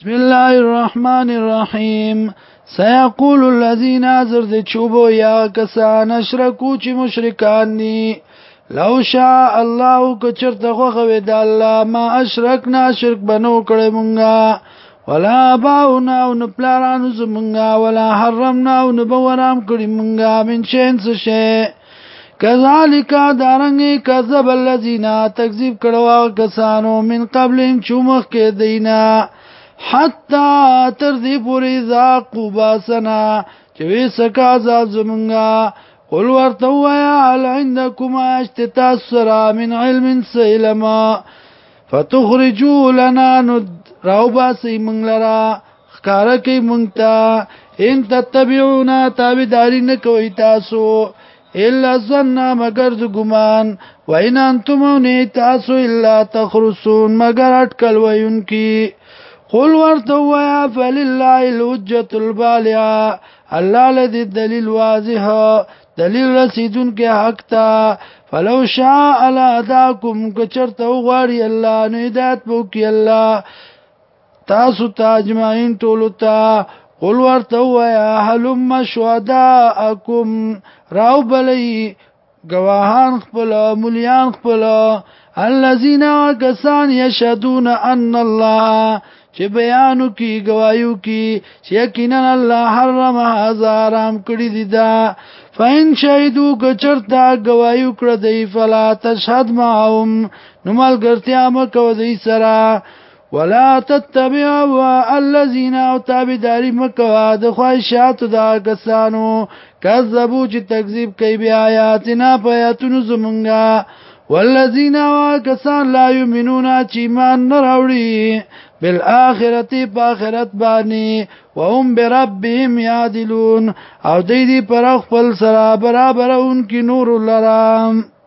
بسم الله الرحمن الرحیم سيقول الذين ازر د چوبو یا کسان اشرکو چې مشرکان دي لو شاء الله کچرته خو غوې د الله ما اشرکنا شرک بنو کړې مونږه ولا باونا او نپلارانو زمونږه ولا حرمنا او نبورام کړې مونږه من شین څه شي کذالک دارنګ کذب الذين تکذیب کړوا کسانو من قبلهم چومخ کې دینه حتا تر دې پورې ذا قباسنا چې وسکا عذاب زمونږه قل ورته وایا هل عندكم اشتتاسرا من علم سلما فتخرجوا لنا ند راوباسي مونږ لرا خکاره کوي مونږ ته ان تتبعونا تابعداري نه کوي تاسو الا ظننا مگر د ګمان وان انتم نه تاسو الا تخرسون مگر اٹکل وینکی قل ورته وایا فلله الحجت البالغه الله لدی دلیل واضح دلیل رسیدون کې حق تا فلو شاء لهداكم کچرته غاری الله نه هدایت بو کې الله تاسو تاجمعین ټول تا قل ورته وایا هلم شهداءکم راو بلی گواهان خپل مليان خپل الذين كسان يشهدون ان الله چې بیانو کی گوايو کی چې یقینا الله حرم هذا حرام کړی دی دا فین شهیدو کچرتا گوايو کړ دی فلا تشهد معهم نو ملګرتیا مکو دی سره ولا تتبع الذين تابداري مکوا د خواهشات دا کسانو کذبو چې تکذیب کوي بیا آیاتنا پیاتونو زمونږه والذین واکسان لا یمنون چې مان نه راوړي بالآخرتی پا آخرت بانی و هم بربهم یادلون او دیدی پر اخپل سرا برابر اونکی نور لرام